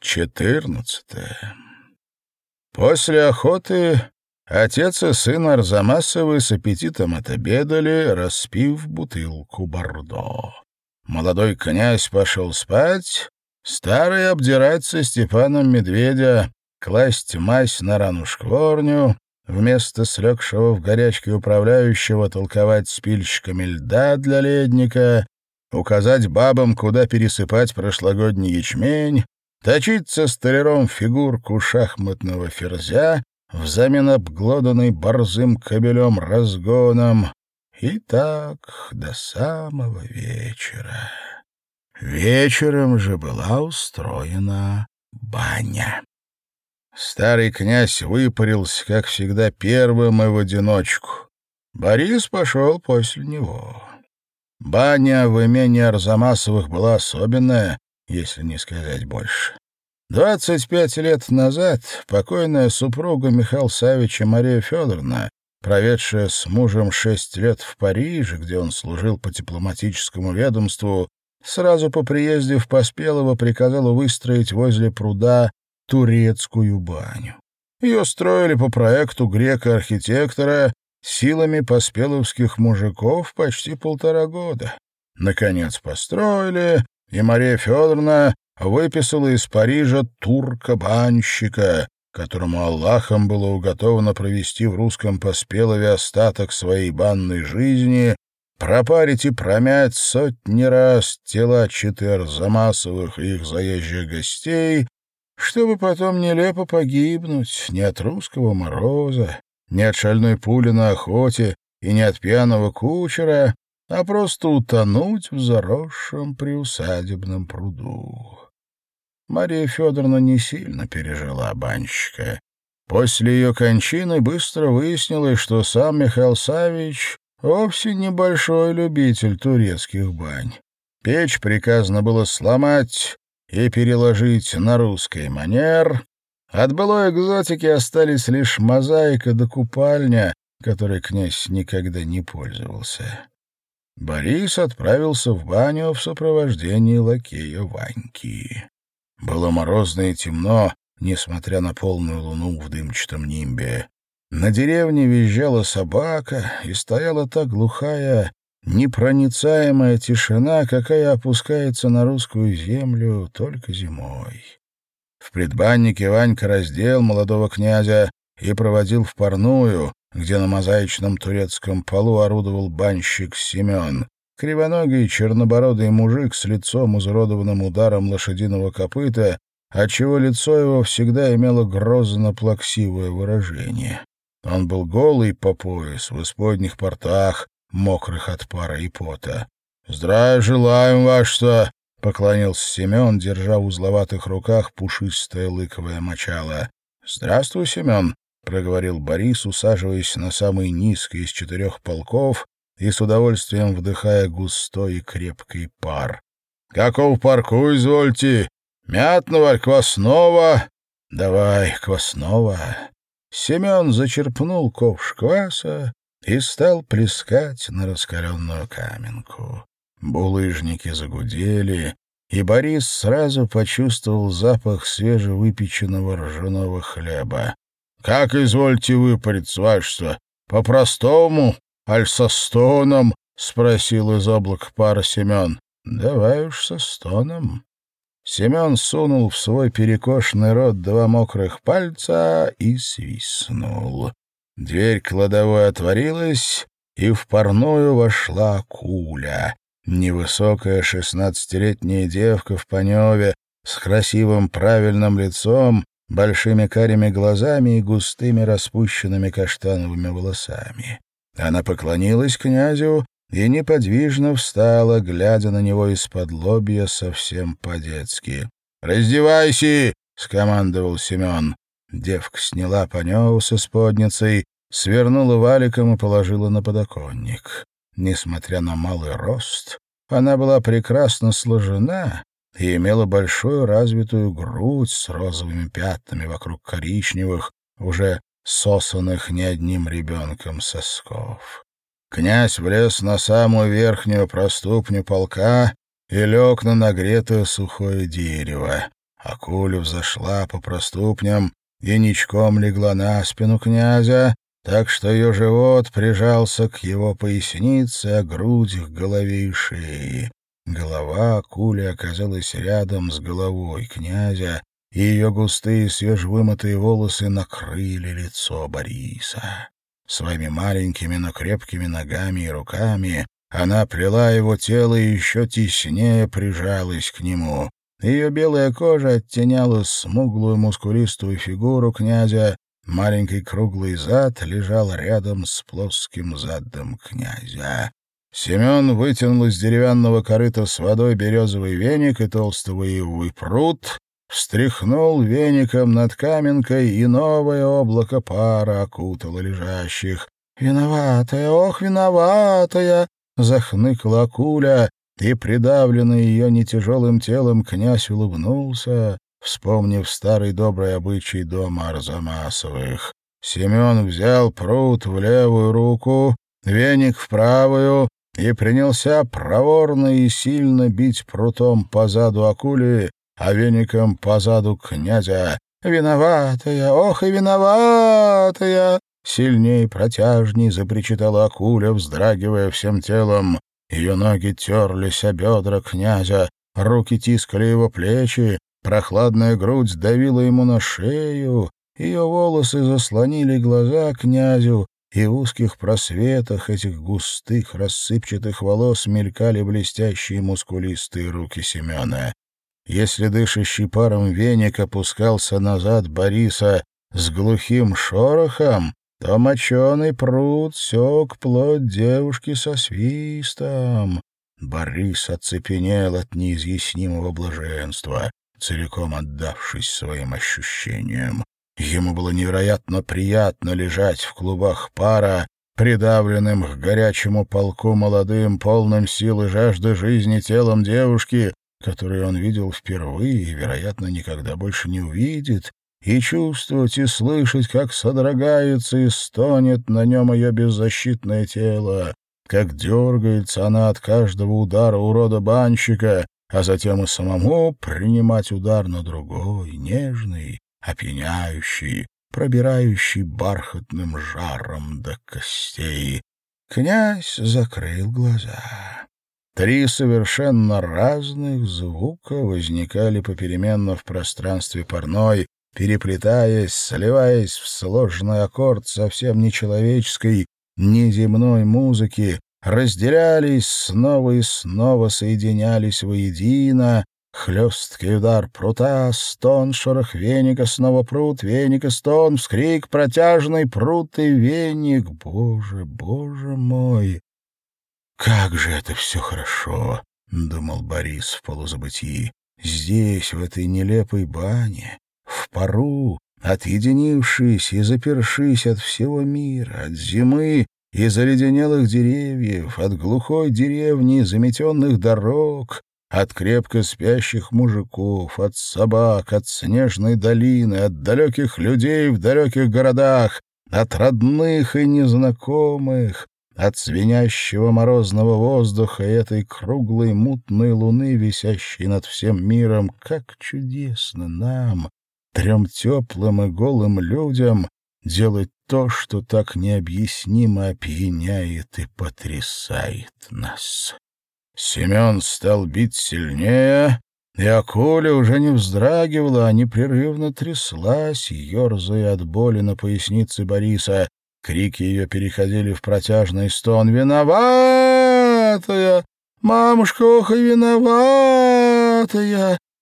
Четырнадцатое. После охоты отец и сын Арзамасовы с аппетитом отобедали, распив бутылку бордо. Молодой князь пошел спать, старый обдирать со Степаном Медведя, класть мазь на рану шкворню, вместо слегшего в горячке управляющего толковать спильщиками льда для ледника, указать бабам, куда пересыпать прошлогодний ячмень, точиться столяром фигурку шахматного ферзя взамен обглоданной борзым кобелем разгоном. И так до самого вечера. Вечером же была устроена баня. Старый князь выпарился, как всегда, первым и в одиночку. Борис пошел после него. Баня в имении Арзамасовых была особенная, если не сказать больше. Двадцать пять лет назад покойная супруга Михаила Савича Мария Федоровна, проведшая с мужем шесть лет в Париже, где он служил по дипломатическому ведомству, сразу по приезде в Поспелово приказала выстроить возле пруда турецкую баню. Ее строили по проекту грека-архитектора силами поспеловских мужиков почти полтора года. Наконец построили, и Мария Федоровна выписала из Парижа турка-банщика, которому Аллахом было уготовано провести в русском поспелове остаток своей банной жизни, пропарить и промять сотни раз тела четыр замасовых и их заезжих гостей, чтобы потом нелепо погибнуть не от русского мороза, не от шальной пули на охоте и не от пьяного кучера, а просто утонуть в заросшем приусадебном пруду. Мария Федоровна не сильно пережила банщика. После ее кончины быстро выяснилось, что сам Михаил Савич вовсе небольшой любитель турецких бань. Печь приказано было сломать и переложить на русский манер. От былой экзотики остались лишь мозаика да купальня, которой князь никогда не пользовался. Борис отправился в баню в сопровождении лакея Ваньки. Было морозно и темно, несмотря на полную луну в дымчатом нимбе. На деревне визжала собака, и стояла та глухая, непроницаемая тишина, какая опускается на русскую землю только зимой. В предбаннике Ванька раздел молодого князя и проводил в парную, где на мозаичном турецком полу орудовал банщик Семен, кривоногий чернобородый мужик с лицом, изуродованным ударом лошадиного копыта, отчего лицо его всегда имело грозно-плаксивое выражение. Он был голый по пояс, в исподних портах, мокрых от пара и пота. «Здравия желаем, ваше-то!» — поклонился Семен, держа в узловатых руках пушистое лыковое мочало. «Здравствуй, Семен!» — проговорил Борис, усаживаясь на самый низкий из четырех полков и с удовольствием вдыхая густой и крепкий пар. «Каков парку, извольте? Мятного, квасного?» «Давай, квасного». Семен зачерпнул ковш кваса и стал плескать на раскаленную каменку. Булыжники загудели, и Борис сразу почувствовал запах свежевыпеченного ржаного хлеба. — Как извольте выпарить, вашество? По-простому, аль со стоном? — спросил из облака пара Семен. — Давай уж со стоном. Семен сунул в свой перекошенный рот два мокрых пальца и свистнул. Дверь кладовой отворилась, и в парную вошла куля. Невысокая шестнадцатилетняя девка в паневе с красивым правильным лицом, большими карими глазами и густыми распущенными каштановыми волосами. Она поклонилась князю и неподвижно встала, глядя на него из-под лобья совсем по-детски. «Раздевайся!» — скомандовал Семен. Девка сняла паневу со сподницей, свернула валиком и положила на подоконник. Несмотря на малый рост, она была прекрасно сложена и имела большую развитую грудь с розовыми пятнами вокруг коричневых, уже сосанных не одним ребенком сосков. Князь влез на самую верхнюю проступню полка и лег на нагретое сухое дерево. Акуля взошла по проступням и ничком легла на спину князя, так что ее живот прижался к его пояснице, а грудь к голове и шее. Голова акули оказалась рядом с головой князя, и ее густые свежевымытые волосы накрыли лицо Бориса. Своими маленькими, но крепкими ногами и руками она плела его тело и еще теснее прижалась к нему. Ее белая кожа оттеняла смуглую мускулистую фигуру князя, маленький круглый зад лежал рядом с плоским задом князя. Семен вытянул из деревянного корыта с водой березовый веник и толстый ивовый пруд, встряхнул веником над каменкой, и новое облако пара окутало лежащих. «Виноватая, ох, виноватая!» — захныкла акуля, и, придавленный ее нетяжелым телом, князь улыбнулся, вспомнив старый добрый обычай дома Арзамасовых. Семен взял пруд в левую руку, веник в правую и принялся проворно и сильно бить прутом по заду акули, а веником по заду князя. «Виноватая, ох и виноватая!» Сильней протяжней запричитала акуля, вздрагивая всем телом. Ее ноги терлись о бедра князя, руки тискали его плечи, прохладная грудь давила ему на шею, ее волосы заслонили глаза князю, и в узких просветах этих густых рассыпчатых волос мелькали блестящие мускулистые руки Семена. Если дышащий паром веник опускался назад Бориса с глухим шорохом, то моченый пруд сёк плоть девушки со свистом. Борис оцепенел от неизъяснимого блаженства, целиком отдавшись своим ощущениям. Ему было невероятно приятно лежать в клубах пара, придавленным к горячему полку молодым, полным силы жажды жизни телом девушки, которую он видел впервые и, вероятно, никогда больше не увидит, и чувствовать и слышать, как содрогается и стонет на нем ее беззащитное тело, как дергается она от каждого удара урода-банщика, а затем и самому принимать удар на другой, нежный, опьяняющий, пробирающий бархатным жаром до костей. Князь закрыл глаза. Три совершенно разных звука возникали попеременно в пространстве парной, переплетаясь, сливаясь в сложный аккорд совсем нечеловеческой, неземной музыки, разделялись, снова и снова соединялись воедино, хлесткий удар прута, стон, шорох веника, снова прут, веника, стон, вскрик протяжный, прут и веник. Боже, боже мой! Как же это все хорошо! — думал Борис в полузабытии. Здесь, в этой нелепой бане, в пару, отъединившись и запершись от всего мира, от зимы и заледенелых деревьев, от глухой деревни, заметенных дорог, от крепко спящих мужиков, от собак, от снежной долины, от далеких людей в далеких городах, от родных и незнакомых, от звенящего морозного воздуха и этой круглой мутной луны, висящей над всем миром, как чудесно нам, трем теплым и голым людям, делать то, что так необъяснимо опьяняет и потрясает нас. Семен стал бить сильнее, и акуля уже не вздрагивала, а непрерывно тряслась, ерзая от боли на пояснице Бориса. Крики ее переходили в протяжный стон. «Виноватая! Мамушка, ох и виноватая!»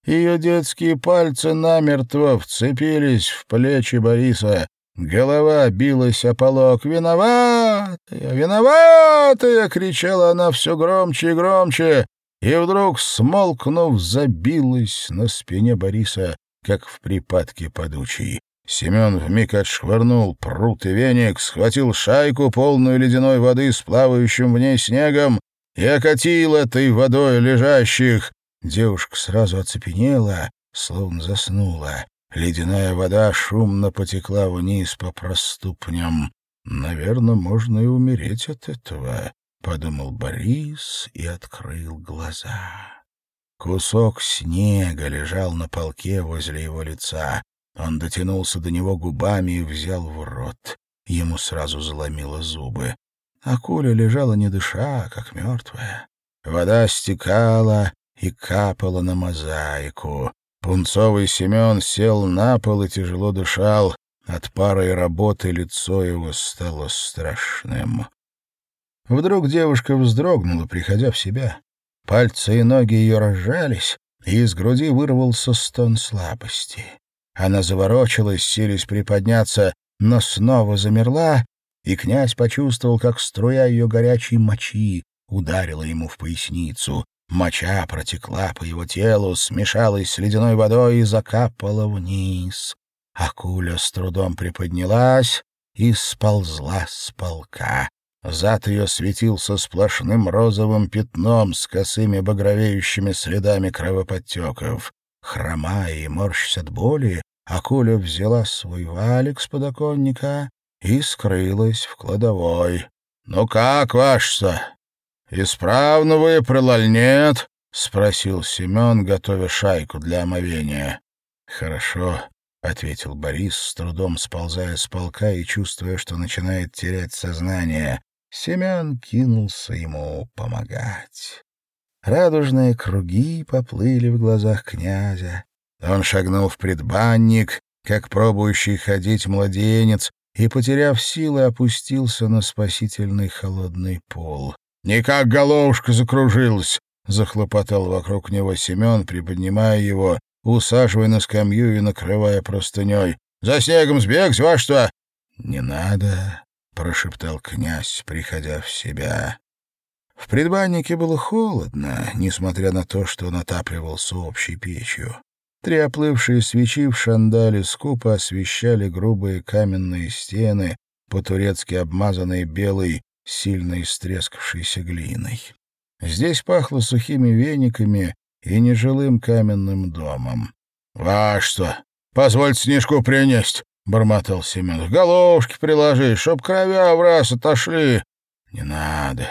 Ее детские пальцы намертво вцепились в плечи Бориса. Голова билась о полок. «Виноватая! Виноватая!» — кричала она все громче и громче. И вдруг, смолкнув, забилась на спине Бориса, как в припадке подучий. Семен вмиг отшвырнул прут и веник, схватил шайку, полную ледяной воды с плавающим в ней снегом, и окатил этой водой лежащих. Девушка сразу оцепенела, словно заснула. Ледяная вода шумно потекла вниз по проступням. «Наверное, можно и умереть от этого», — подумал Борис и открыл глаза. Кусок снега лежал на полке возле его лица. Он дотянулся до него губами и взял в рот. Ему сразу заломило зубы. Акуля лежала не дыша, как мертвая. Вода стекала и капала на мозаику. Пунцовый Семен сел на пол и тяжело дышал. От пары и работы лицо его стало страшным. Вдруг девушка вздрогнула, приходя в себя. Пальцы и ноги ее разжались, и из груди вырвался стон слабости. Она заворочилась, сились приподняться, но снова замерла, и князь почувствовал, как струя ее горячей мочи ударила ему в поясницу. Моча протекла по его телу, смешалась с ледяной водой и закапала вниз. Акуля с трудом приподнялась и сползла с полка. Зад ее светился сплошным розовым пятном с косыми багровеющими следами кровоподтеков. Хромая и морщась от боли, Акуля взяла свой валик с подоконника и скрылась в кладовой. — Ну как, ваше-то? Исправно вы, прилаль нет? — спросил Семен, готовя шайку для омовения. — Хорошо, — ответил Борис, с трудом сползая с полка и чувствуя, что начинает терять сознание. Семен кинулся ему помогать. Радужные круги поплыли в глазах князя. Он шагнул в предбанник, как пробующий ходить младенец, и, потеряв силы, опустился на спасительный холодный пол. «Никак головушка закружилась!» — захлопотал вокруг него Семен, приподнимая его, усаживая на скамью и накрывая простыней. «За снегом сбегать, во что?» «Не надо», — прошептал князь, приходя в себя. В предбаннике было холодно, несмотря на то, что он отапливался общей печью. Три оплывшие свечи в шандале скупо освещали грубые каменные стены, по-турецки обмазанные белой, сильно истрескавшейся глиной. Здесь пахло сухими вениками и нежилым каменным домом. — А что? Позвольте снежку принесть, — бормотал Семен. — Головушки приложи, чтоб кровя в раз отошли. — Не надо.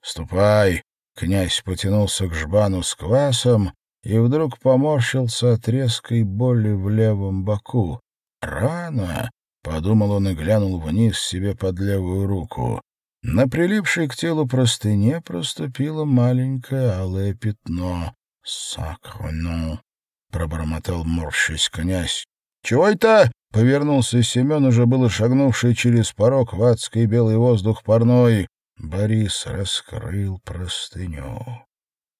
Ступай. Князь потянулся к жбану с квасом, и вдруг поморщился от резкой боли в левом боку. «Рано!» — подумал он и глянул вниз себе под левую руку. На прилипшей к телу простыне проступило маленькое алое пятно. «Сакрону!» — пробормотал морщись князь. «Чего это?» — повернулся Семен, уже было шагнувший через порог в адский белый воздух парной. Борис раскрыл простыню.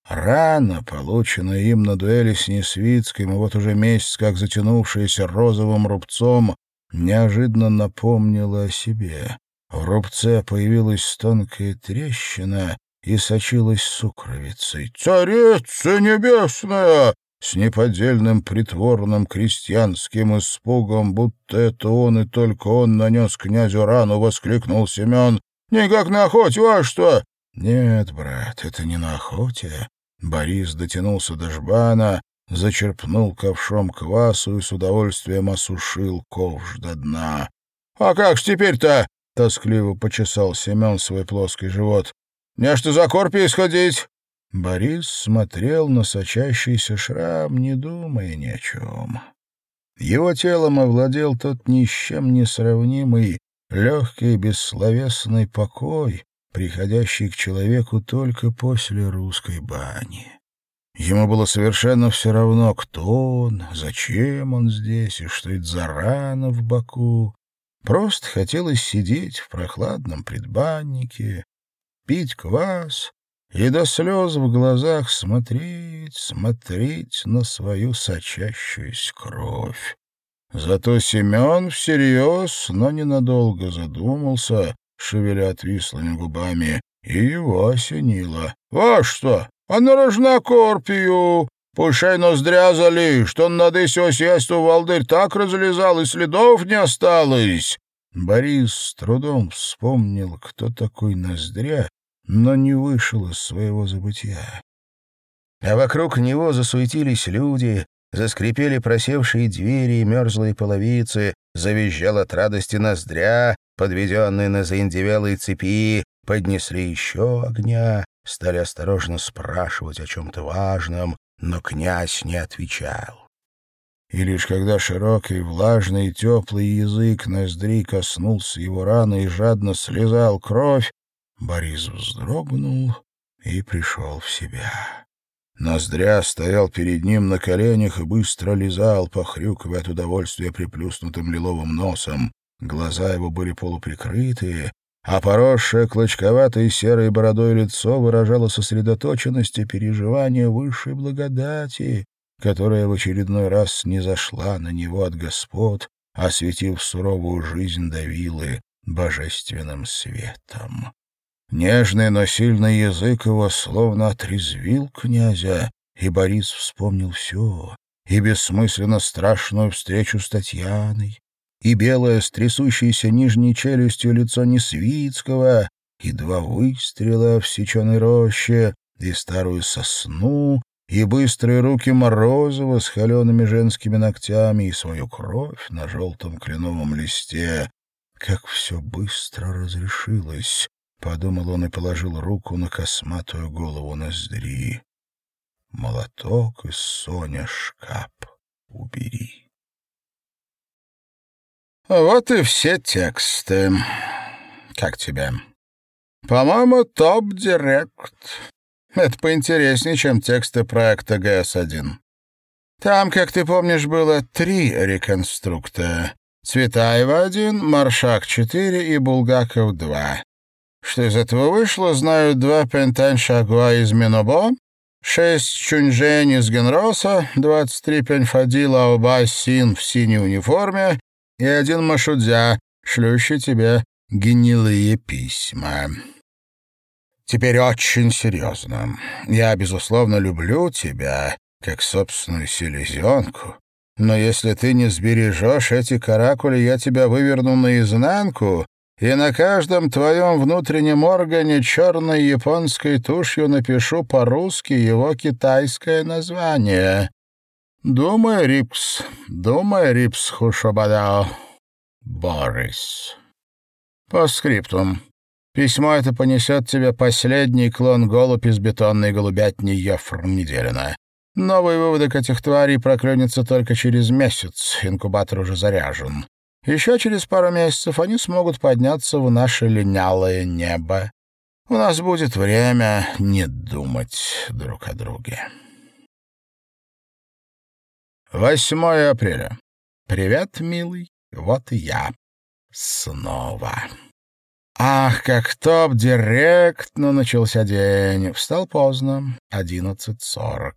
Рана, полученная им на дуэли с Несвицким, и вот уже месяц как затянувшаяся розовым рубцом, неожиданно напомнила о себе. В рубце появилась тонкая трещина и сочилась сукровицей. «Царица небесная!» С неподдельным притворным крестьянским испугом, будто это он и только он нанес князю рану, воскликнул Семен. «Никак на охоте, во что?» «Нет, брат, это не на охоте. Борис дотянулся до жбана, зачерпнул ковшом квасу и с удовольствием осушил ковш до дна. — А как ж теперь-то? — тоскливо почесал Семен свой плоский живот. — Не что за корпи исходить? Борис смотрел на сочащийся шрам, не думая ни о чем. Его телом овладел тот ни с чем не сравнимый, легкий бессловесный покой, приходящий к человеку только после русской бани. Ему было совершенно все равно, кто он, зачем он здесь и что это за рана в боку. Просто хотелось сидеть в прохладном предбаннике, пить квас и до слез в глазах смотреть, смотреть на свою сочащуюся кровь. Зато Семен всерьез, но ненадолго задумался, шевеля отвислыми губами, и его осенило. — Во что? А на рожнокорпию! Пушай ноздря зали, что он над осьесту волдырь так разлезал, и следов не осталось. Борис с трудом вспомнил, кто такой ноздря, но не вышел из своего забытия. А вокруг него засуетились люди, заскрипели просевшие двери и мерзлые половицы, завизжал от радости ноздря, подведенные на заиндевелой цепи, поднесли еще огня, стали осторожно спрашивать о чем-то важном, но князь не отвечал. И лишь когда широкий, влажный теплый язык ноздри коснулся его раны и жадно слезал кровь, Борис вздрогнул и пришел в себя. Ноздря стоял перед ним на коленях и быстро лизал, похрюкивая от удовольствия приплюснутым лиловым носом. Глаза его были полуприкрытые, а поросшее клочковатой серой бородой лицо выражало сосредоточенность и переживание высшей благодати, которая в очередной раз не зашла на него от господ, осветив суровую жизнь Давилы божественным светом. Нежный, но сильный язык его словно отрезвил князя, и Борис вспомнил все, и бессмысленно страшную встречу с Татьяной, и белое с трясущейся нижней челюстью лицо Несвицкого, и два выстрела в сеченой роще, и старую сосну, и быстрые руки Морозова с холеными женскими ногтями, и свою кровь на желтом кленовом листе. Как все быстро разрешилось, — подумал он и положил руку на косматую голову ноздри. Молоток из Соня шкаф убери. Вот и все тексты. Как тебе? По-моему, топ-директ. Это поинтереснее, чем тексты проекта ГС-1. Там, как ты помнишь, было три реконструкта. Цветаева-1, Маршак-4 и Булгаков-2. Что из этого вышло, знают два Пентань-Шагуа из Минобо, шесть Чуньжэнь из Генроса, двадцать три Пеньфадила Оба Син в синей униформе и один Машудзя, шлющий тебе гнилые письма. Теперь очень серьезно. Я, безусловно, люблю тебя, как собственную селезенку, но если ты не сбережешь эти каракули, я тебя выверну наизнанку, и на каждом твоем внутреннем органе черной японской тушью напишу по-русски его китайское название. Думай, Рипс, думай, Рипс Хушабадао. Борис. По скриптум. Письмо это понесет тебе последний клон голубь из бетонной голубятни Ефр Неделина. Новые выводы к этих тварей проклюнется только через месяц, инкубатор уже заряжен. Еще через пару месяцев они смогут подняться в наше линялое небо. У нас будет время не думать друг о друге. 8 апреля. Привет, милый. Вот я. Снова. Ах, как топ-директно начался день. Встал поздно, 11.40.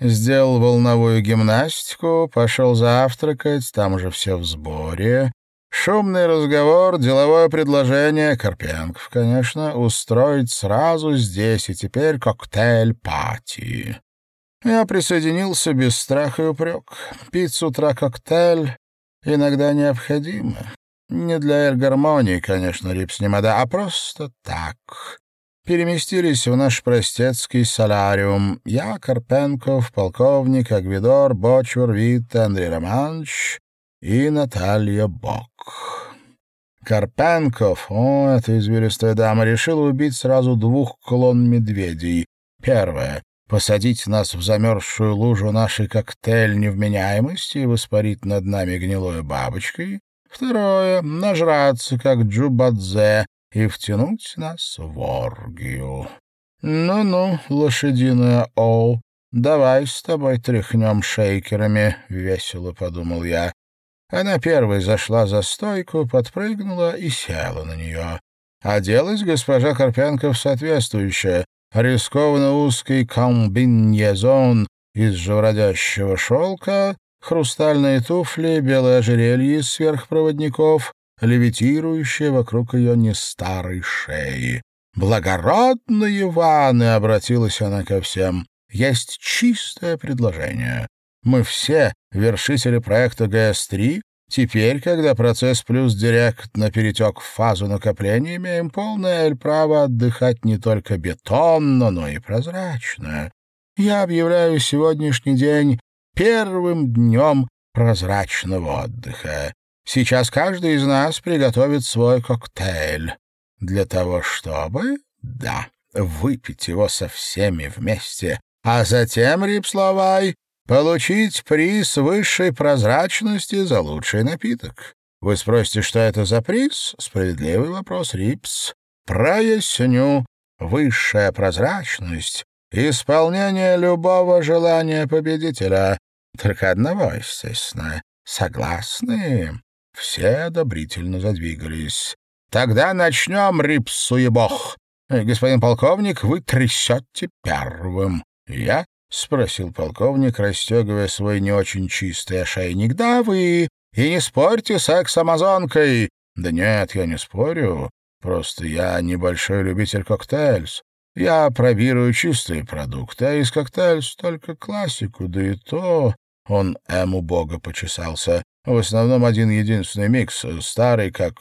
Сделал волновую гимнастику, пошел завтракать, там уже все в сборе. Шумный разговор, деловое предложение, Карпенков, конечно, устроить сразу здесь и теперь коктейль-пати. Я присоединился без страха и упрек. Пить с утра коктейль иногда необходимо. Не для эргармонии, конечно, рипснемада, а просто так. Переместились в наш простецкий солариум. Я, Карпенков, полковник, Агвидор, Бочвар, Вит, Андрей Романович и Наталья Бок. Карпенков, о, эта извилистая дама, решила убить сразу двух клон медведей. Первое посадить нас в замерзшую лужу нашей коктейль невменяемости и воспарить над нами гнилой бабочкой. Второе — нажраться, как Джубадзе, и втянуть нас в оргию. Ну-ну, лошадиная Оу, давай с тобой тряхнем шейкерами, — весело подумал я. Она первой зашла за стойку, подпрыгнула и села на нее. Оделась госпожа Карпенков соответствующая, рискованно узкий комбинезон из живородящего шелка, хрустальные туфли, белое ожерелье из сверхпроводников, левитирующее вокруг ее нестарой шеи. «Благородные ванны!» — обратилась она ко всем. «Есть чистое предложение. Мы все, вершители проекта ГС-3, Теперь, когда процесс плюс директ наперетек в фазу накопления, имеем полное право отдыхать не только бетонно, но и прозрачно. Я объявляю сегодняшний день первым днем прозрачного отдыха. Сейчас каждый из нас приготовит свой коктейль. Для того, чтобы, да, выпить его со всеми вместе, а затем, Рипсловай, получить приз высшей прозрачности за лучший напиток. Вы спросите, что это за приз? Справедливый вопрос, Рипс. Проясню. Высшая прозрачность — исполнение любого желания победителя. Только одного, естественно. Согласны? Все одобрительно задвигались. Тогда начнем, Рипс Суебох. Господин полковник, вы трясете первым. Я? — спросил полковник, расстегивая свой не очень чистый ошейник. — Да, вы. И не спорьте с экс-амазонкой. — Да нет, я не спорю. Просто я небольшой любитель коктейльс. Я пробирую чистые продукты, а из коктейльс только классику, да и то... Он Эму бога почесался. В основном один единственный микс, старый, как...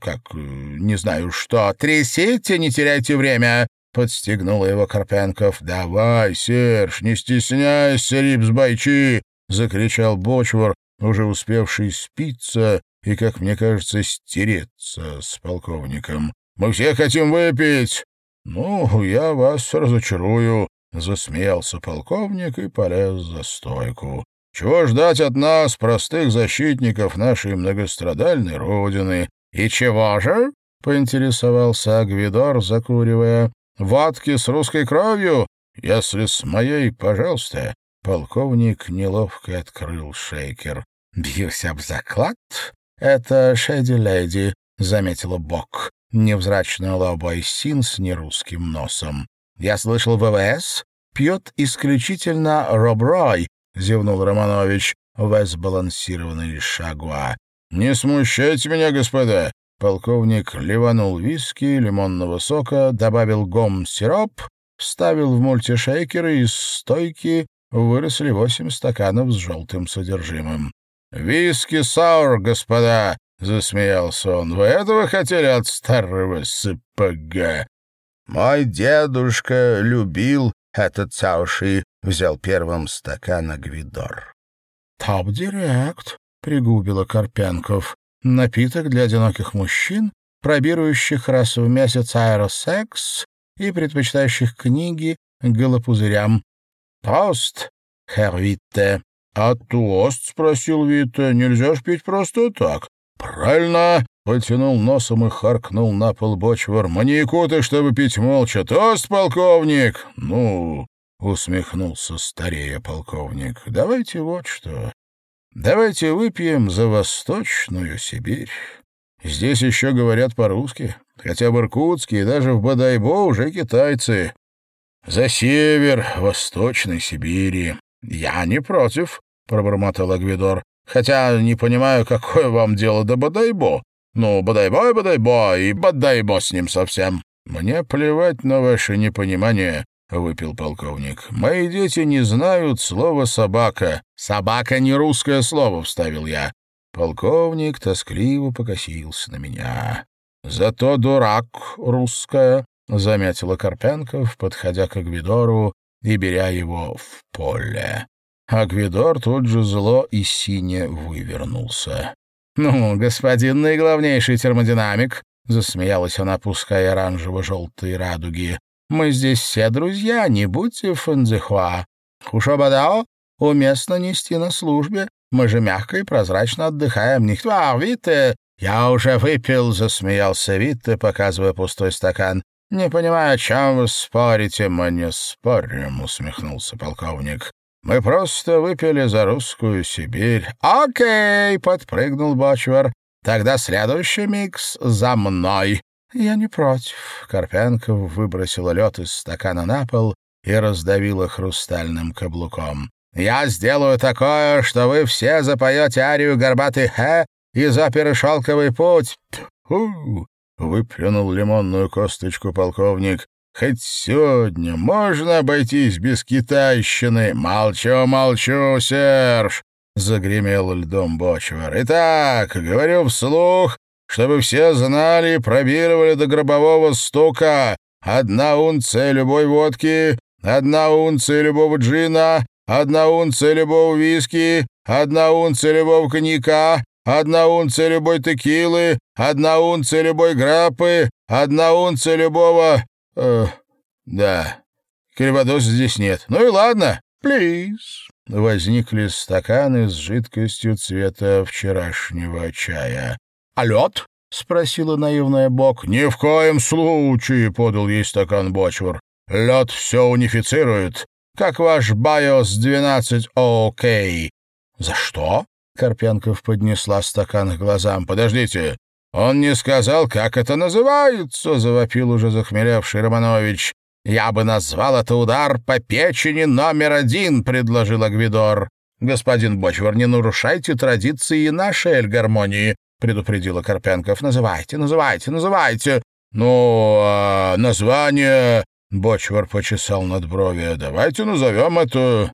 как... не знаю что. Трясите, не теряйте время! Подстегнула его Карпенков. «Давай, Серж, не стесняйся, рипс-байчи!» — закричал Бочвар, уже успевший спиться и, как мне кажется, стереться с полковником. «Мы все хотим выпить!» «Ну, я вас разочарую», — засмеялся полковник и полез за стойку. «Чего ждать от нас, простых защитников нашей многострадальной родины?» «И чего же?» — поинтересовался Агвидор, закуривая. «Водки с русской кровью? Если с моей, пожалуйста». Полковник неловко открыл шейкер. «Бьюсь об заклад? Это Шэдди-леди», — заметила Бок, невзрачная лобой син с нерусским носом. «Я слышал, ВВС пьет исключительно Роб Рой», — зевнул Романович, возбалансированный шагуа. «Не смущайте меня, господа!» Полковник ливанул виски, лимонного сока, добавил гом-сироп, вставил в мультишейкер и из стойки выросли восемь стаканов с желтым содержимым. «Виски саур, господа!» — засмеялся он. «Вы этого хотели от старого СПГ?» «Мой дедушка любил этот сауши», — взял первым стакан Агвидор. «Топ-директ», — пригубила Карпенков. «Напиток для одиноких мужчин, пробирующих раз в месяц аэросекс и предпочитающих книги голопузырям. Тост, Хервитте». «А тост?» — спросил Вита. «Нельзя ж пить просто так». «Правильно!» — потянул носом и харкнул на пол бочвар. «Маникуты, чтобы пить молча. Тост, полковник!» «Ну...» — усмехнулся старея полковник. «Давайте вот что. Давайте выпьем за Восточную Сибирь. Здесь еще говорят по-русски, хотя в Иркутске и даже в Бадайбо уже китайцы. За север Восточной Сибири. «Я не против», — пробормотал Агвидор. «Хотя не понимаю, какое вам дело до Бадайбо. Ну, Бадайбо и Бадайбо, и Бадайбо с ним совсем». «Мне плевать на ваше непонимание», — выпил полковник. «Мои дети не знают слова «собака». «Собака» — не русское слово», — вставил я. Полковник тоскливо покосился на меня. «Зато дурак русская», — заметила Карпенков, подходя к Агвидору и беря его в поле. Агвидор тут же зло и сине вывернулся. «Ну, господин наиглавнейший термодинамик», — засмеялась она, пуская оранжево-желтые радуги, — «мы здесь все друзья, не будьте фанзехуа. Хушобадао уместно нести на службе, мы же мягко и прозрачно отдыхаем. Нихтва, Витте!» «Я уже выпил», — засмеялся Витте, показывая пустой стакан. «Не понимаю, о чем вы спорите?» «Мы не спорим», — усмехнулся полковник. «Мы просто выпили за русскую Сибирь». «Окей», — подпрыгнул Бочвар. «Тогда следующий микс за мной». «Я не против». Карпенков выбросила лед из стакана на пол и раздавила хрустальным каблуком. «Я сделаю такое, что вы все запоете арию «Горбатый Хэ» и «Запер шелковый путь». Тьфу! Выплюнул лимонную косточку полковник. «Хоть сегодня можно обойтись без китайщины?» «Молчу, молчу, Серж!» — загремел льдом Бочвар. «Итак, говорю вслух, чтобы все знали и пробировали до гробового стука. Одна унция любой водки, одна унция любого джина, одна унция любого виски, одна унция любого коньяка, одна унция любой текилы, одна унция любой граппы, одна унция любого... Э, да, Кальвадоса здесь нет. Ну и ладно. Плиз. Возникли стаканы с жидкостью цвета вчерашнего чая. «А лед?» — спросила наивная Бог. «Ни в коем случае!» — подал ей стакан Бочвар. «Лед все унифицирует, как ваш BIOS 12 ОК». «За что?» — Карпенков поднесла стакан к глазам. «Подождите, он не сказал, как это называется!» — завопил уже захмелевший Романович. «Я бы назвал это удар по печени номер один», — предложил Агвидор. «Господин Бочвар, не нарушайте традиции нашей эльгармонии», — предупредила Карпенков. «Называйте, называйте, называйте». «Ну, а название...» — Бочвар почесал над брови. «Давайте назовем это...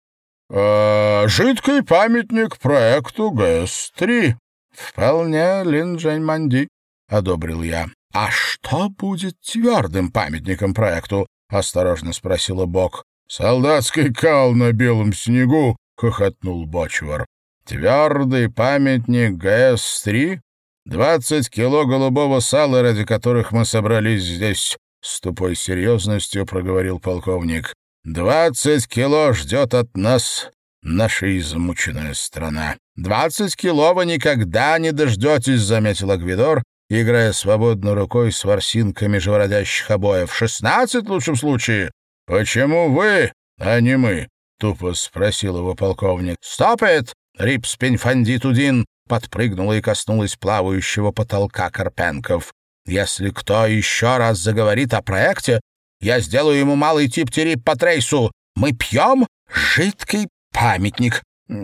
Э, жидкий памятник проекту ГС-3». «Вполне, Лин Джань одобрил я. «А что будет твердым памятником проекту?» — осторожно спросила Бог. «Солдатский кал на белом снегу!» — хохотнул Бочвар. «Твердый памятник ГС-3? Двадцать кило голубого сала, ради которых мы собрались здесь!» С тупой серьезностью проговорил полковник. «Двадцать кило ждет от нас наша измученная страна». «Двадцать кило вы никогда не дождетесь», — заметил Агвидор, играя свободной рукой с ворсинками живородящих обоев. «Шестнадцать в лучшем случае!» «Почему вы, а не мы?» — тупо спросил его полковник. «Стопит!» — Рипс Пеньфандитудин подпрыгнула и коснулась плавающего потолка Карпенков. «Если кто еще раз заговорит о проекте, я сделаю ему малый тип терип по трейсу. Мы пьем жидкий памятник.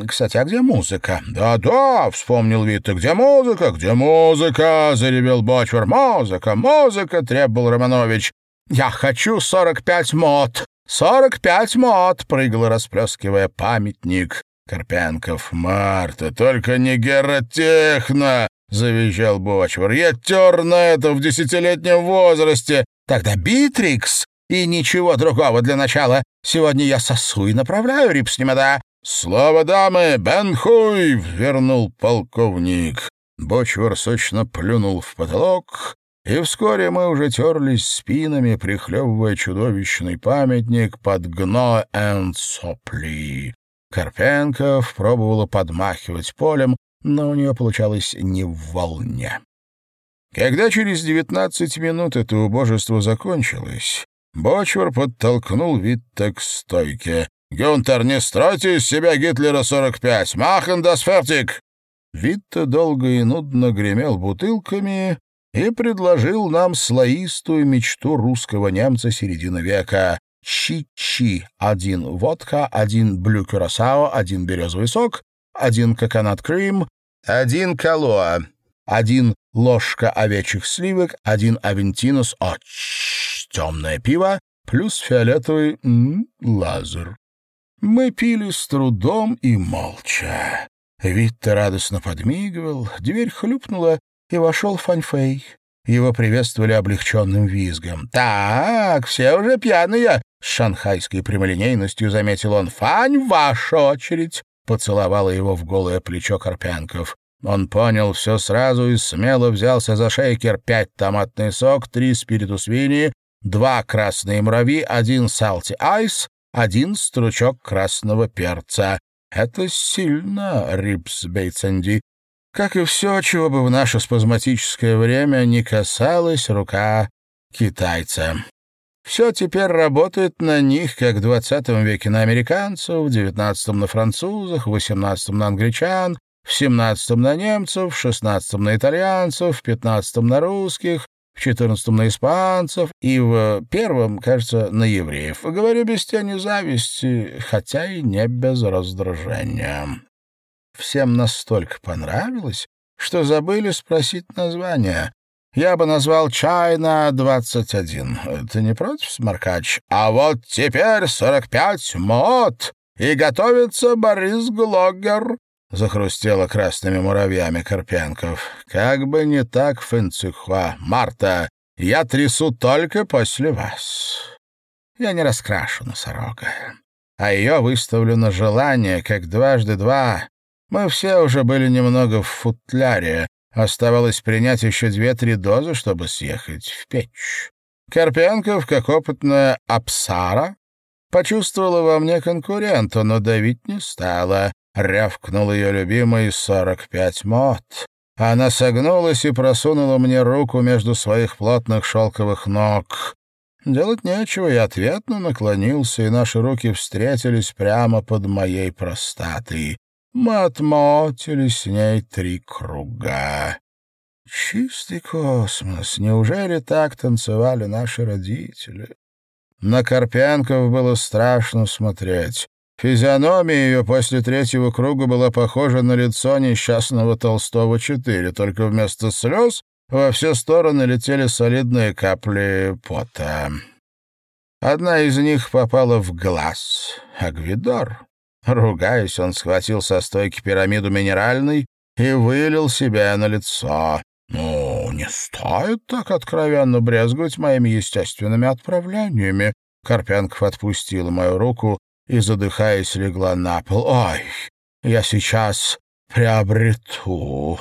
«Кстати, а где музыка?» «Да-да», — вспомнил Витта. «Где музыка? Где музыка?» — заревел Бочвар. «Музыка, музыка!» — требовал Романович. «Я хочу сорок пять мод! Сорок пять мод!» — прыгал, расплескивая памятник. Карпенков. «Марта, только не геротехно!» — завизжал Бочвар. «Я тер на это в десятилетнем возрасте!» «Тогда Битрикс!» «И ничего другого для начала. Сегодня я сосу и направляю Рипснемада. «Слава дамы! Бенхуй!» — вернул полковник. Бочвар сочно плюнул в потолок, и вскоре мы уже терлись спинами, прихлебывая чудовищный памятник под гно энд сопли. Карпенков пробовала подмахивать полем, но у нее получалось не в волне. Когда через девятнадцать минут это убожество закончилось, Бочвар подтолкнул Витта к стойке. «Гюнтер, не стройте из себя Гитлера 45! Махен дас фертик!» Витте долго и нудно гремел бутылками и предложил нам слоистую мечту русского немца середины века. Чи-чи. Один водка, один блю кюрасао, один березовый сок, один коконат крем, один калоа, один ложка овечьих сливок, один авентинус, о, темное пиво, плюс фиолетовый м -м, лазер. Мы пили с трудом и молча. Витта радостно подмигивал, дверь хлюпнула, и вошел Фанфей. Его приветствовали облегченным визгом. «Так, все уже пьяные!» — с шанхайской прямолинейностью заметил он. «Фань, ваша очередь!» — поцеловала его в голое плечо Карпянков. Он понял все сразу и смело взялся за шейкер. Пять томатный сок, три спиритус вини, два красные муравьи, один салти айс один стручок красного перца. Это сильно, Рипс Бейтсенди. Как и все, чего бы в наше спазматическое время не касалась рука китайца. Все теперь работает на них, как в двадцатом веке на американцев, в девятнадцатом на французах, в восемнадцатом на англичан, в семнадцатом на немцев, в шестнадцатом на итальянцев, в пятнадцатом на русских, в четырнадцатом на испанцев и в первом, кажется, на евреев. Говорю без тени зависти, хотя и не без раздражения. Всем настолько понравилось, что забыли спросить название. Я бы назвал «Чайна-21». Ты не против, Смаркач? А вот теперь сорок пять мод, и готовится Борис Глогер захрустело красными муравьями Карпенков. «Как бы не так, Фэнцюхуа, Марта, я трясу только после вас. Я не раскрашу носорога, а ее выставлю на желание, как дважды два. Мы все уже были немного в футляре, оставалось принять еще две-три дозы, чтобы съехать в печь. Карпенков, как опытная апсара, Почувствовала во мне конкурента, но давить не стала. Рявкнул ее любимый сорок пять мод. Она согнулась и просунула мне руку между своих плотных шелковых ног. Делать нечего, я ответно наклонился, и наши руки встретились прямо под моей простатой. Мы отмотили с ней три круга. Чистый космос. Неужели так танцевали наши родители? На Карпянков было страшно смотреть. Физиономия ее после третьего круга была похожа на лицо несчастного Толстого-4, только вместо слез во все стороны летели солидные капли пота. Одна из них попала в глаз. Агвидор. Ругаясь, он схватил со стойки пирамиду минеральной и вылил себя на лицо. «Ну, не стоит так откровенно брезговать моими естественными отправлениями». Карпянков отпустила мою руку и, задыхаясь, легла на пол. «Ой, я сейчас приобрету».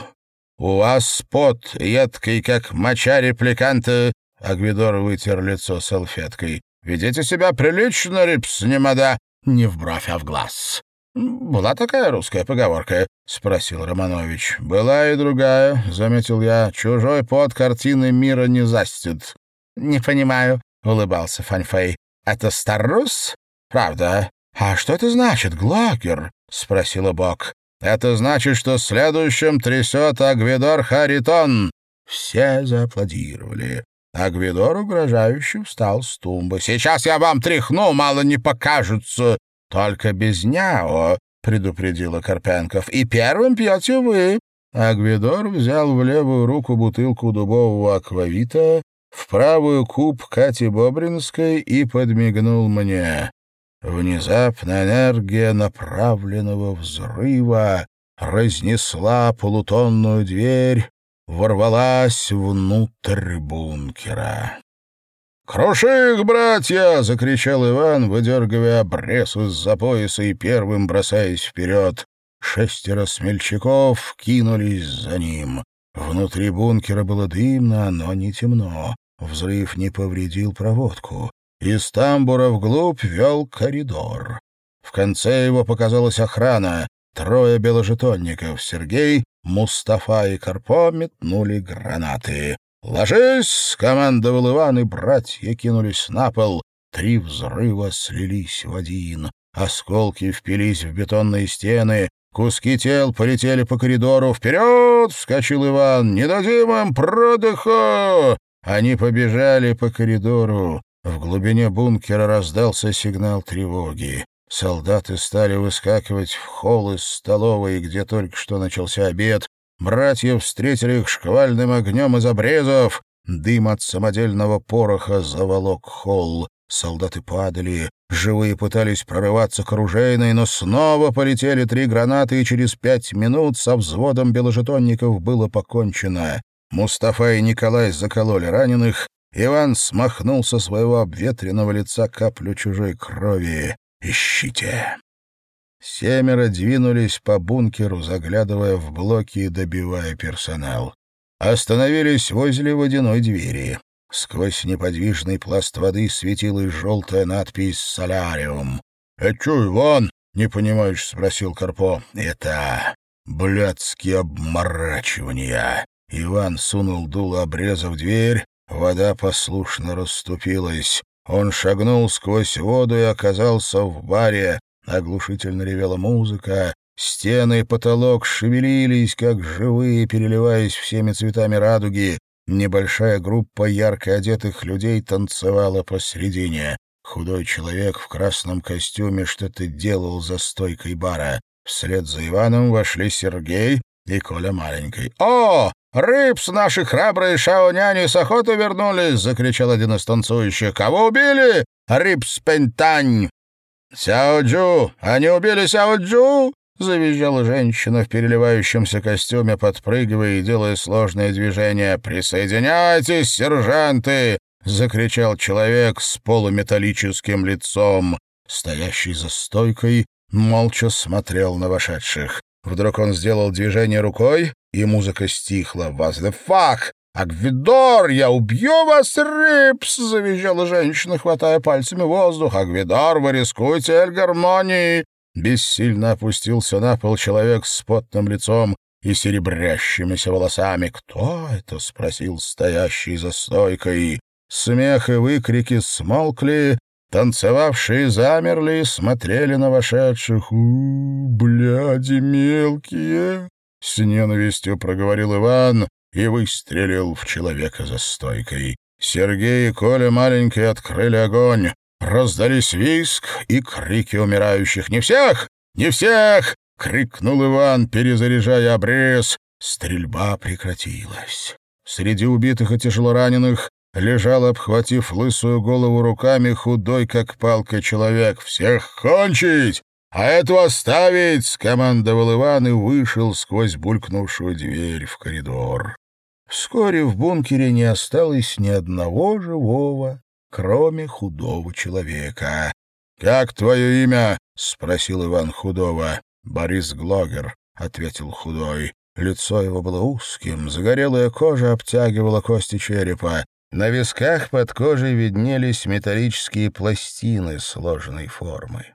«У вас пот едкий, как моча репликанта», — Агвидор вытер лицо салфеткой. «Ведите себя прилично, Рипс, немада, не в бровь, а в глаз». «Была такая русская поговорка?» — спросил Романович. «Была и другая», — заметил я. «Чужой пот картины мира не застит». «Не понимаю», — улыбался Фанфей. «Это старрус?» «Правда. А что это значит, Глокер?» — спросила Бок. «Это значит, что следующим трясет Агвидор Харитон». Все зааплодировали. Агвидор угрожающе встал с тумбы. «Сейчас я вам тряхну, мало не покажется!» «Только без няо», — предупредила Карпенков. «И первым пьете вы». Агвидор взял в левую руку бутылку дубового аквавита, в правую куб Кати Бобринской и подмигнул мне. Внезапно энергия направленного взрыва разнесла полутонную дверь, ворвалась внутрь бункера. «Круши их, братья!» — закричал Иван, выдергивая обрез из-за пояса и первым бросаясь вперед. Шестеро смельчаков кинулись за ним. Внутри бункера было дымно, но не темно. Взрыв не повредил проводку. Из тамбура вглубь вел коридор. В конце его показалась охрана. Трое беложетонников — Сергей, Мустафа и Карпо метнули гранаты. «Ложись!» — скомандовал Иван, и братья кинулись на пол. Три взрыва слились в один. Осколки впились в бетонные стены, куски тел полетели по коридору. «Вперед!» — вскочил Иван. «Не дадим им продыха!» Они побежали по коридору. В глубине бункера раздался сигнал тревоги. Солдаты стали выскакивать в холл из столовой, где только что начался обед. Братья встретили их шквальным огнем из обрезов. Дым от самодельного пороха заволок холл. Солдаты падали, живые пытались прорываться к оружейной, но снова полетели три гранаты, и через пять минут со взводом беложетонников было покончено. Мустафа и Николай закололи раненых, Иван смахнул со своего обветренного лица каплю чужой крови. «Ищите!» Семеро двинулись по бункеру, заглядывая в блоки и добивая персонал. Остановились возле водяной двери. Сквозь неподвижный пласт воды светилась желтая надпись «Соляриум». «Это что, Иван?» — не понимаешь, спросил Карпо. «Это блядские обморачивания». Иван сунул дуло обреза в дверь, Вода послушно расступилась. Он шагнул сквозь воду и оказался в баре. Оглушительно ревела музыка. Стены и потолок шевелились, как живые, переливаясь всеми цветами радуги. Небольшая группа ярко одетых людей танцевала посредине. Худой человек в красном костюме что-то делал за стойкой бара. Вслед за Иваном вошли Сергей и Коля маленький. «О, «Рыбс, наши храбрые шаоняне с охоты вернулись!» — закричал один из танцующих. «Кого убили? Рыбс Пентань!» «Сяо-Джу! Они убили Сяо-Джу!» — завизжала женщина в переливающемся костюме, подпрыгивая и делая сложные движения. «Присоединяйтесь, сержанты!» — закричал человек с полуметаллическим лицом. Стоящий за стойкой молча смотрел на вошедших. Вдруг он сделал движение рукой, и музыка стихла. «What the fuck?» «Агвидор, я убью вас, Рипс!» — завизжала женщина, хватая пальцами воздух. «Агвидор, вы рискуете эль Бессильно опустился на пол человек с потным лицом и серебрящимися волосами. «Кто это?» — спросил стоящий за стойкой. Смех и выкрики смолкли, танцевавшие замерли и смотрели на вошедших. «У, бляди мелкие!» — с ненавистью проговорил Иван и выстрелил в человека за стойкой. Сергей и Коля маленькие открыли огонь. Раздались виск и крики умирающих. «Не всех! Не всех!» — крикнул Иван, перезаряжая обрез. Стрельба прекратилась. Среди убитых и тяжелораненых лежал, обхватив лысую голову руками, худой, как палка, человек. «Всех кончить! А эту оставить!» — скомандовал Иван и вышел сквозь булькнувшую дверь в коридор. Вскоре в бункере не осталось ни одного живого, кроме худого человека. «Как твое имя?» — спросил Иван худого. «Борис Глогер», — ответил худой. Лицо его было узким, загорелая кожа обтягивала кости черепа. На висках под кожей виднелись металлические пластины сложной формы.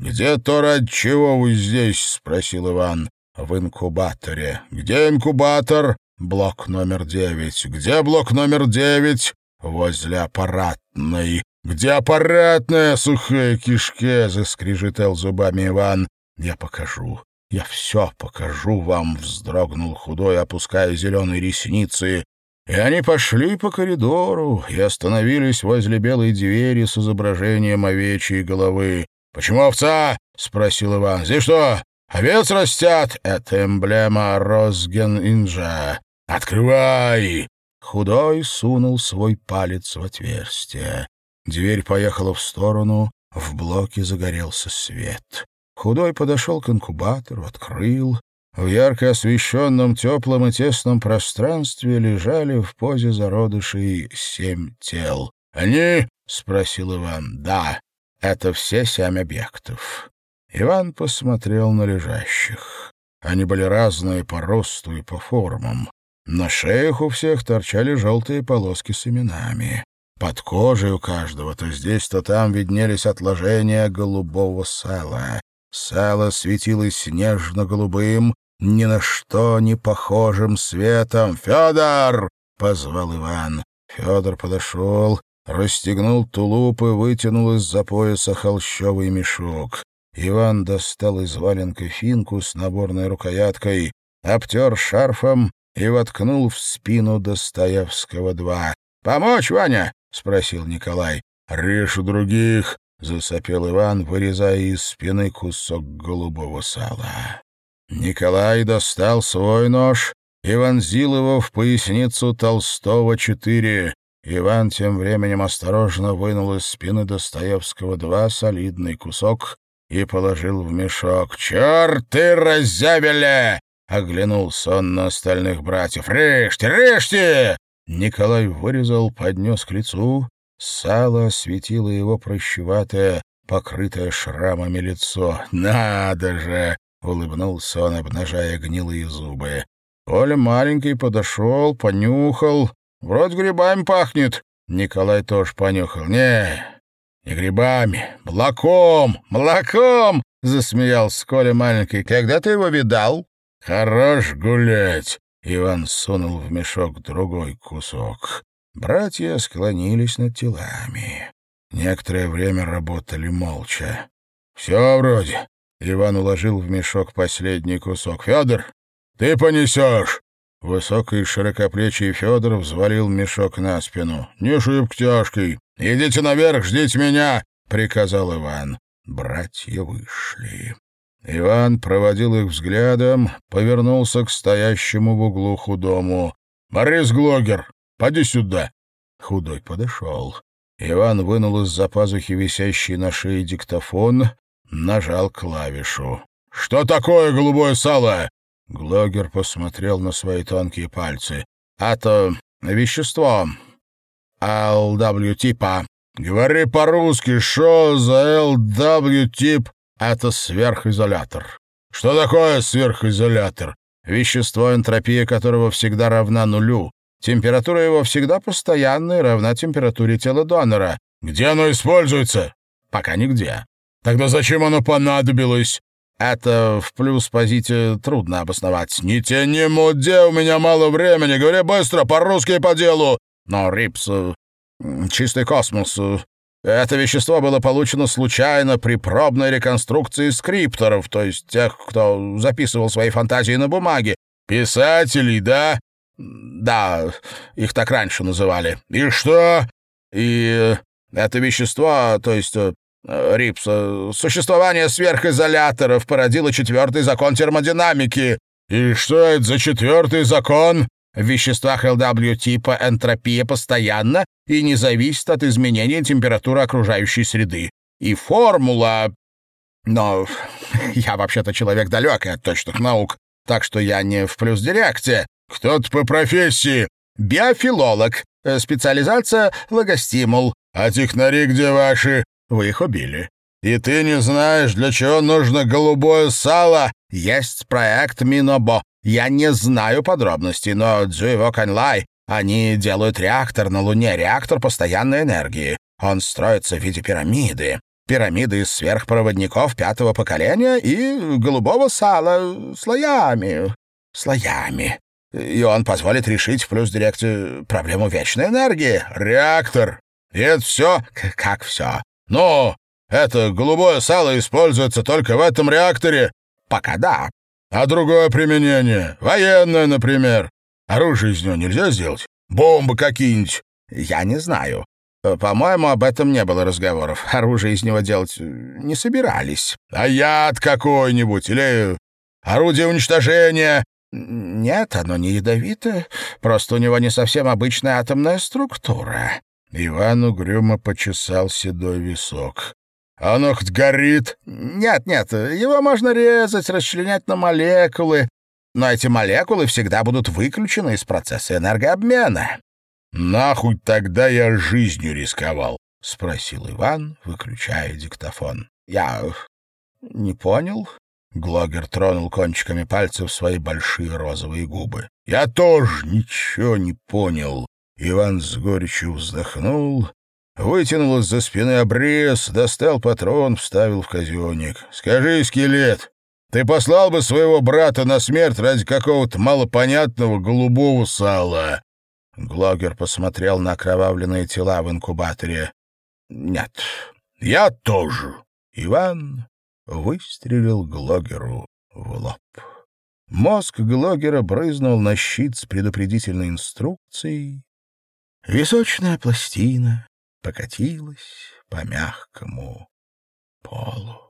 «Где то, ради чего вы здесь?» — спросил Иван. «В инкубаторе». «Где инкубатор?» Блок номер девять. Где блок номер девять? Возле аппаратной. Где аппаратная, сухая кишке? Заскрежетал зубами Иван. Я покажу. Я все покажу вам, вздрогнул худой, опуская зеленые ресницы. И они пошли по коридору и остановились возле белой двери с изображением овечьей головы. «Почему овца?» — спросил Иван. «Здесь что, овец растят?» «Это эмблема Росген-Инжа. «Открывай!» Худой сунул свой палец в отверстие. Дверь поехала в сторону, в блоке загорелся свет. Худой подошел к инкубатору, открыл. В ярко освещенном, теплом и тесном пространстве лежали в позе зародышей семь тел. «Они?» — спросил Иван. «Да, это все семь объектов». Иван посмотрел на лежащих. Они были разные по росту и по формам. На шеях у всех торчали желтые полоски с именами. Под кожей у каждого то здесь, то там виднелись отложения голубого сала. Сало светилось нежно-голубым, ни на что не похожим светом. «Федор!» — позвал Иван. Федор подошел, расстегнул тулуп и вытянул из-за пояса холщовый мешок. Иван достал из валенка финку с наборной рукояткой, обтер шарфом и воткнул в спину Достоевского-2. «Помочь, Ваня?» — спросил Николай. «Режь других!» — засопел Иван, вырезая из спины кусок голубого сала. Николай достал свой нож и вонзил его в поясницу Толстого-4. Иван тем временем осторожно вынул из спины Достоевского два солидный кусок и положил в мешок. «Черт ты, раззявеля!» Оглянулся он на остальных братьев. «Режьте! Режьте!» Николай вырезал, поднес к лицу. Сало осветило его прощеватое, покрытое шрамами лицо. «Надо же!» — улыбнулся он, обнажая гнилые зубы. Коля маленький подошел, понюхал. «Вроде грибами пахнет». Николай тоже понюхал. «Не, не грибами, молоком, молоком!» — засмеялся Коля маленький. «Когда ты его видал?» «Хорош гулять!» — Иван сунул в мешок другой кусок. Братья склонились над телами. Некоторое время работали молча. «Все вроде». Иван уложил в мешок последний кусок. «Федор, ты понесешь!» Высокий широкоплечий Федор взвалил мешок на спину. «Не шибко тяжкий. Идите наверх, ждите меня!» — приказал Иван. Братья вышли. Иван проводил их взглядом, повернулся к стоящему в углу худому. «Борис Глогер, поди сюда!» Худой подошел. Иван вынул из-за пазухи висящий на шее диктофон, нажал клавишу. «Что такое голубое сало?» Глогер посмотрел на свои тонкие пальцы. «Это вещество. LW-типа. Говори по-русски, что за LW-тип это сверхизолятор. Что такое сверхизолятор? Вещество, энтропия которого всегда равна нулю. Температура его всегда постоянная, равна температуре тела донора. Где оно используется? Пока нигде. Тогда зачем оно понадобилось? Это в плюс позите трудно обосновать. Не тяни муде, у меня мало времени. Говори быстро, по-русски и по делу. Но Рипс... Э, чистый космос. Э, это вещество было получено случайно при пробной реконструкции скрипторов, то есть тех, кто записывал свои фантазии на бумаге. Писателей, да? Да, их так раньше называли. И что? И это вещество, то есть э, Рипс, э, существование сверхизоляторов породило четвертый закон термодинамики. И что это за четвертый закон? В веществах LW типа энтропия постоянна и не зависит от изменения температуры окружающей среды. И формула... Но я вообще-то человек далекий от точных наук, так что я не в плюс-директе. «Кто-то по профессии?» «Биофилолог. Э, специализация — логостимул». «А технари где ваши?» «Вы их убили». «И ты не знаешь, для чего нужно голубое сало?» «Есть проект Минобо. Я не знаю подробностей, но Дзюево Каньлай, они делают реактор на Луне, реактор постоянной энергии. Он строится в виде пирамиды. Пирамиды из сверхпроводников пятого поколения и голубого сала слоями. Слоями и он позволит решить в плюс-директе проблему вечной энергии. Реактор. И это все? Как все? Ну, это голубое сало используется только в этом реакторе? Пока да. А другое применение? Военное, например. Оружие из него нельзя сделать? Бомбы какие-нибудь? Я не знаю. По-моему, об этом не было разговоров. Оружие из него делать не собирались. А яд какой-нибудь? Или орудие уничтожения? «Нет, оно не ядовитое, просто у него не совсем обычная атомная структура». Иван угрюмо почесал седой висок. «Оно хоть горит?» «Нет, нет, его можно резать, расчленять на молекулы, но эти молекулы всегда будут выключены из процесса энергообмена». «Нахуй тогда я жизнью рисковал?» — спросил Иван, выключая диктофон. «Я не понял», Глогер тронул кончиками пальцев свои большие розовые губы. «Я тоже ничего не понял». Иван с горечью вздохнул, вытянул из-за спины обрез, достал патрон, вставил в казенник. «Скажи, скелет, ты послал бы своего брата на смерть ради какого-то малопонятного голубого сала?» Глогер посмотрел на окровавленные тела в инкубаторе. «Нет, я тоже». Иван выстрелил Глогеру в лоб. Мозг Глогера брызнул на щит с предупредительной инструкцией. Височная пластина покатилась по мягкому полу.